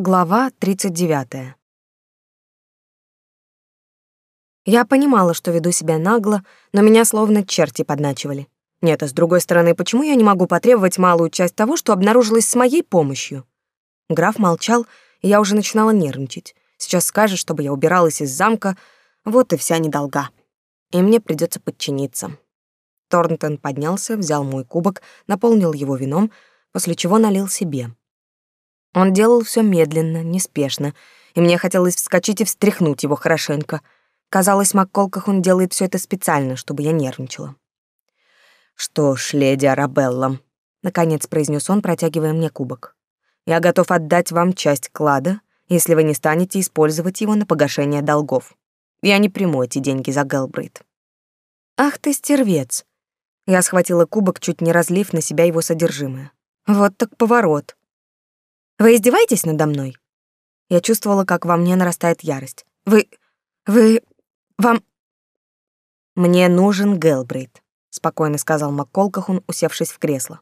Глава 39. Я понимала, что веду себя нагло, но меня словно черти подначивали. Нет, а с другой стороны, почему я не могу потребовать малую часть того, что обнаружилось с моей помощью? Граф молчал, и я уже начинала нервничать. Сейчас скажет, чтобы я убиралась из замка, вот и вся недолга. И мне придется подчиниться. Торнтон поднялся, взял мой кубок, наполнил его вином, после чего налил себе. Он делал все медленно, неспешно, и мне хотелось вскочить и встряхнуть его хорошенько. Казалось, Макколках он делает все это специально, чтобы я нервничала. «Что ж, леди Арабелла», — наконец произнес он, протягивая мне кубок, «я готов отдать вам часть клада, если вы не станете использовать его на погашение долгов. Я не приму эти деньги за Гэлбрейт». «Ах ты стервец!» Я схватила кубок, чуть не разлив на себя его содержимое. «Вот так поворот!» Вы издеваетесь надо мной? Я чувствовала, как во мне нарастает ярость. Вы... вы... вам... Мне нужен Гелбрейт, спокойно сказал Макколкахун, усевшись в кресло.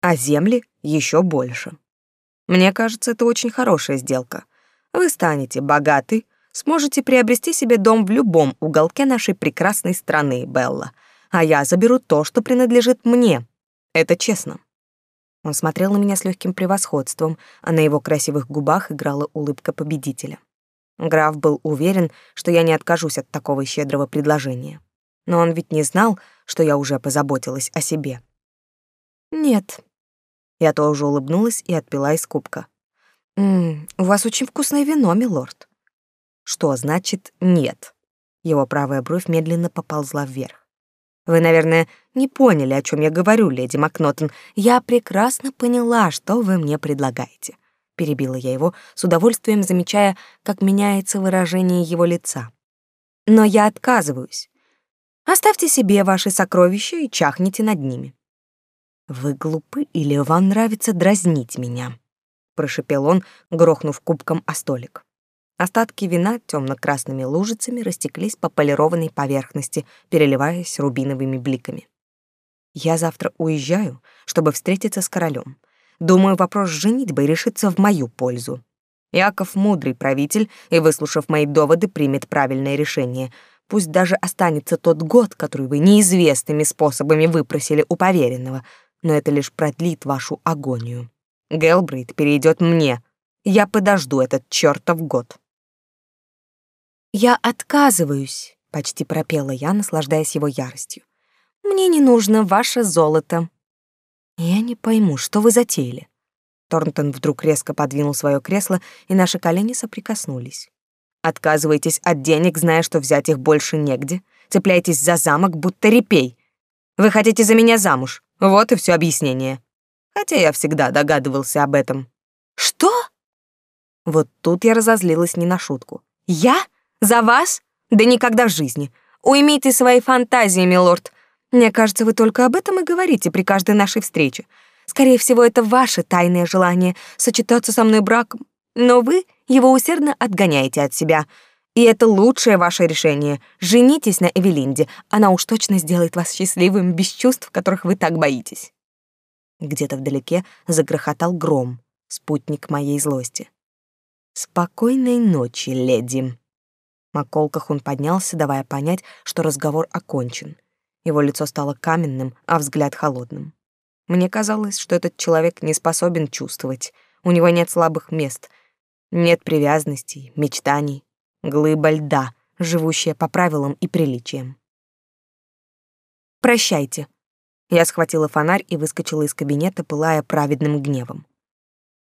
А земли еще больше. Мне кажется, это очень хорошая сделка. Вы станете богаты, сможете приобрести себе дом в любом уголке нашей прекрасной страны, Белла, а я заберу то, что принадлежит мне. Это честно. Он смотрел на меня с легким превосходством, а на его красивых губах играла улыбка победителя. Граф был уверен, что я не откажусь от такого щедрого предложения. Но он ведь не знал, что я уже позаботилась о себе. «Нет». Я тоже улыбнулась и отпила из кубка. «М -м, «У вас очень вкусное вино, милорд». «Что значит «нет»?» Его правая бровь медленно поползла вверх. Вы, наверное, не поняли, о чем я говорю, леди Макнотон. Я прекрасно поняла, что вы мне предлагаете. Перебила я его, с удовольствием замечая, как меняется выражение его лица. Но я отказываюсь. Оставьте себе ваши сокровища и чахните над ними. Вы глупы или вам нравится дразнить меня? прошепел он, грохнув кубком о столик. Остатки вина темно-красными лужицами растеклись по полированной поверхности, переливаясь рубиновыми бликами. Я завтра уезжаю, чтобы встретиться с королем. Думаю, вопрос женитьбы решится в мою пользу. Яков мудрый правитель и, выслушав мои доводы, примет правильное решение. Пусть даже останется тот год, который вы неизвестными способами выпросили у поверенного, но это лишь продлит вашу агонию. Гелбрейт перейдет мне. Я подожду этот чертов год. «Я отказываюсь», — почти пропела я, наслаждаясь его яростью. «Мне не нужно ваше золото». «Я не пойму, что вы затеяли?» Торнтон вдруг резко подвинул свое кресло, и наши колени соприкоснулись. «Отказываетесь от денег, зная, что взять их больше негде? Цепляетесь за замок, будто репей. Вы хотите за меня замуж. Вот и все объяснение. Хотя я всегда догадывался об этом». «Что?» Вот тут я разозлилась не на шутку. «Я?» За вас? Да никогда в жизни. Уймите свои фантазии, милорд. Мне кажется, вы только об этом и говорите при каждой нашей встрече. Скорее всего, это ваше тайное желание сочетаться со мной браком, но вы его усердно отгоняете от себя. И это лучшее ваше решение. Женитесь на Эвелинде. Она уж точно сделает вас счастливым без чувств, которых вы так боитесь. Где-то вдалеке загрохотал гром, спутник моей злости. Спокойной ночи, леди. На колках он поднялся, давая понять, что разговор окончен. Его лицо стало каменным, а взгляд холодным. Мне казалось, что этот человек не способен чувствовать. У него нет слабых мест, нет привязанностей, мечтаний, глыба льда, живущая по правилам и приличиям. «Прощайте». Я схватила фонарь и выскочила из кабинета, пылая праведным гневом.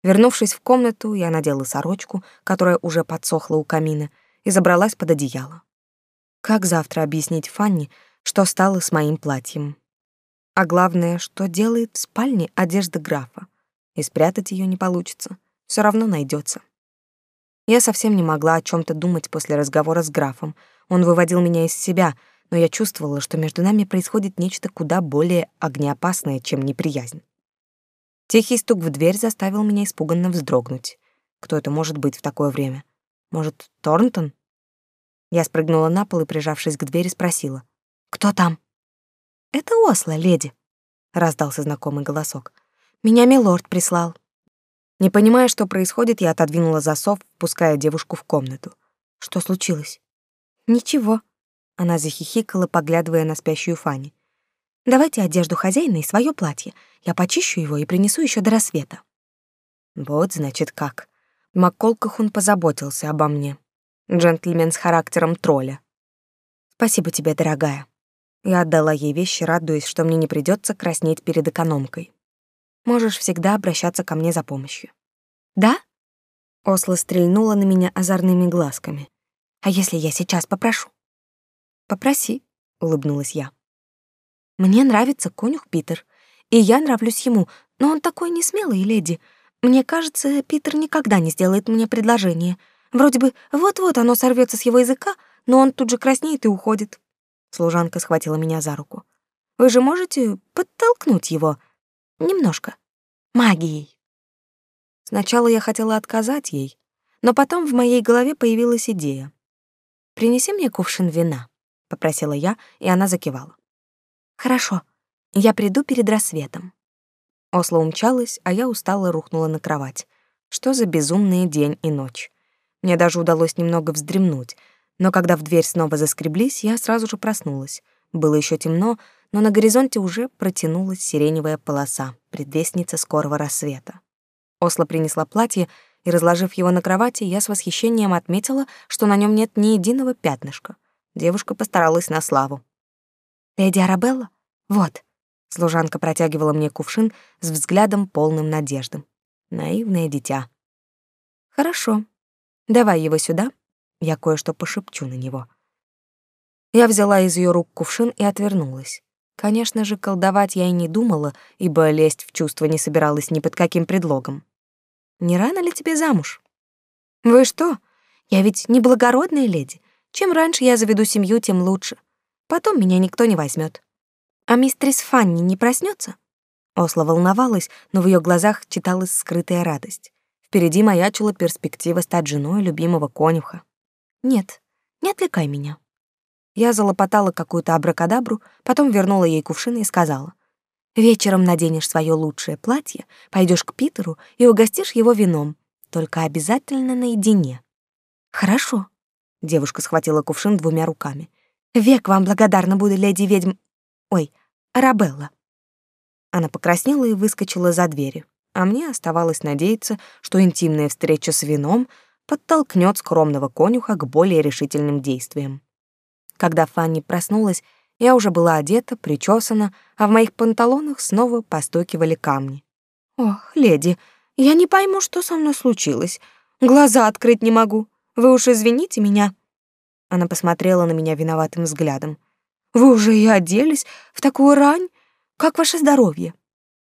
Вернувшись в комнату, я надела сорочку, которая уже подсохла у камина, и забралась под одеяло. Как завтра объяснить Фанни, что стало с моим платьем? А главное, что делает в спальне одежда графа? И спрятать ее не получится, все равно найдется. Я совсем не могла о чем то думать после разговора с графом. Он выводил меня из себя, но я чувствовала, что между нами происходит нечто куда более огнеопасное, чем неприязнь. Тихий стук в дверь заставил меня испуганно вздрогнуть. Кто это может быть в такое время? Может, Торнтон? Я спрыгнула на пол и, прижавшись к двери, спросила. «Кто там?» «Это Осло, леди», — раздался знакомый голосок. «Меня милорд прислал». Не понимая, что происходит, я отодвинула засов, впуская девушку в комнату. Что случилось? Ничего. Она захихикала, поглядывая на спящую Фанни. Давайте одежду хозяина и свое платье. Я почищу его и принесу еще до рассвета. Вот, значит, как. Макколкахун позаботился обо мне. Джентльмен с характером тролля. Спасибо тебе, дорогая. Я отдала ей вещи, радуясь, что мне не придется краснеть перед экономкой. Можешь всегда обращаться ко мне за помощью. Да? Осла стрельнула на меня озорными глазками. А если я сейчас попрошу? Попроси, улыбнулась я. Мне нравится конюх Питер, и я нравлюсь ему, но он такой несмелый, леди. Мне кажется, Питер никогда не сделает мне предложение. Вроде бы вот-вот оно сорвется с его языка, но он тут же краснеет и уходит. Служанка схватила меня за руку. Вы же можете подтолкнуть его немножко магией. Сначала я хотела отказать ей, но потом в моей голове появилась идея. Принеси мне кувшин вина, попросила я, и она закивала. Хорошо. Я приду перед рассветом. Осло умчалась, а я устало рухнула на кровать. Что за безумный день и ночь. Мне даже удалось немного вздремнуть, но когда в дверь снова заскреблись, я сразу же проснулась. Было еще темно, но на горизонте уже протянулась сиреневая полоса, предвестница скорого рассвета. Осло принесла платье, и, разложив его на кровати, я с восхищением отметила, что на нем нет ни единого пятнышка. Девушка постаралась на славу. «Леди Арабелла? Вот». Служанка протягивала мне кувшин с взглядом полным надежды. Наивное дитя. «Хорошо. Давай его сюда. Я кое-что пошепчу на него». Я взяла из ее рук кувшин и отвернулась. Конечно же, колдовать я и не думала, ибо лезть в чувства не собиралась ни под каким предлогом. «Не рано ли тебе замуж?» «Вы что? Я ведь не благородная леди. Чем раньше я заведу семью, тем лучше. Потом меня никто не возьмет. А мистерис Фанни не проснется? Осла волновалась, но в ее глазах читалась скрытая радость. Впереди маячила перспектива стать женой любимого конюха. Нет, не отвлекай меня. Я залопотала какую-то абракадабру, потом вернула ей кувшин и сказала: "Вечером наденешь свое лучшее платье, пойдешь к Питеру и угостишь его вином, только обязательно наедине". Хорошо. Девушка схватила кувшин двумя руками. Век вам благодарна буду, леди ведьм... Ой, Арабелла. Она покраснела и выскочила за дверь, а мне оставалось надеяться, что интимная встреча с вином подтолкнет скромного конюха к более решительным действиям. Когда Фанни проснулась, я уже была одета, причесана, а в моих панталонах снова постукивали камни. «Ох, леди, я не пойму, что со мной случилось. Глаза открыть не могу. Вы уж извините меня». Она посмотрела на меня виноватым взглядом. Вы уже и оделись в такую рань? Как ваше здоровье?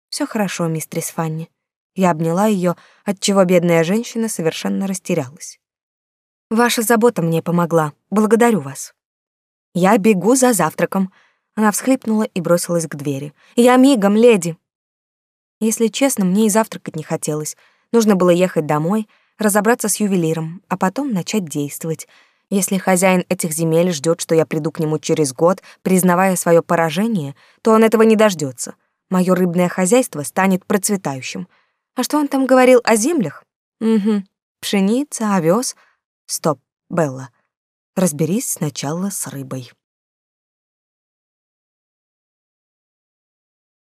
Все хорошо, мистерис Фанни. Я обняла ее, отчего бедная женщина совершенно растерялась. Ваша забота мне помогла. Благодарю вас. Я бегу за завтраком. Она всхлипнула и бросилась к двери. Я мигом, леди. Если честно, мне и завтракать не хотелось. Нужно было ехать домой, разобраться с ювелиром, а потом начать действовать. Если хозяин этих земель ждет, что я приду к нему через год, признавая свое поражение, то он этого не дождется. Мое рыбное хозяйство станет процветающим. А что он там говорил о землях? Угу. Пшеница, овес. Стоп, Белла. Разберись сначала с рыбой.